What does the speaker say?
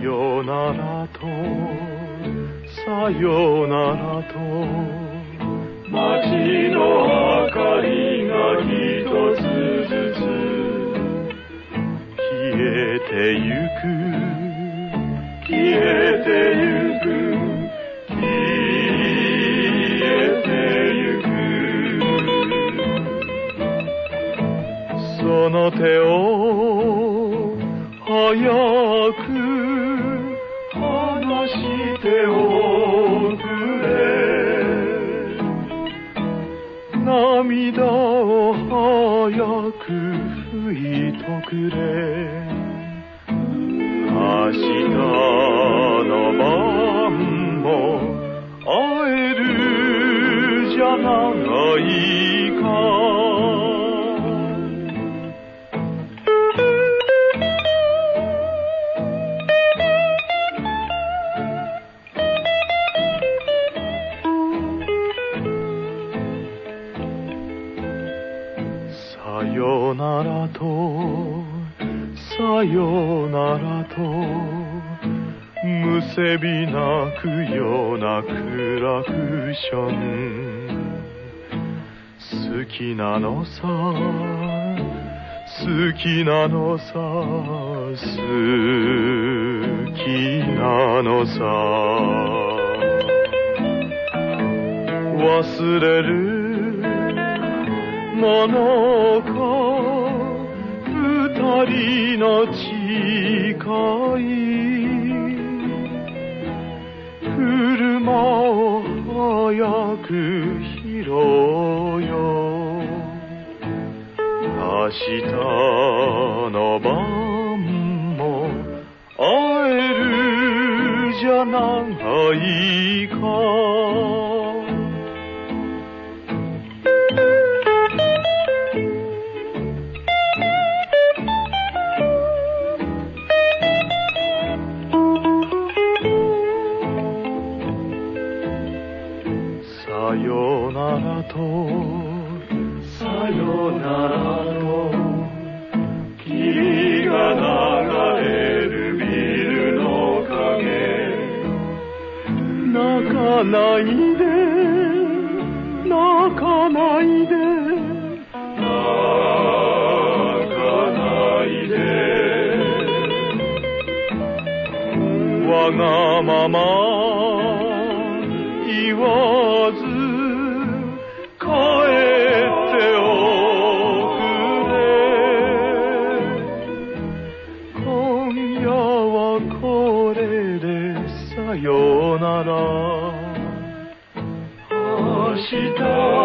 よならとさよならと。街の明かりが一つずつ消えてゆく。消えてゆく。その手を早くしておくれ。涙を早く拭いとくれ。明日の晩も会えるじゃない。さよならとさよならとむせび泣くようなクラクション好きなのさ好きなのさ好きなのさ。忘れるものか二人の誓い車を早く拾おう。よ明日の晩も会えるじゃないか。とさよならと霧が流れるビルの影泣かないで泣かないで泣かないでわがまま言わずこれでさようなら。明日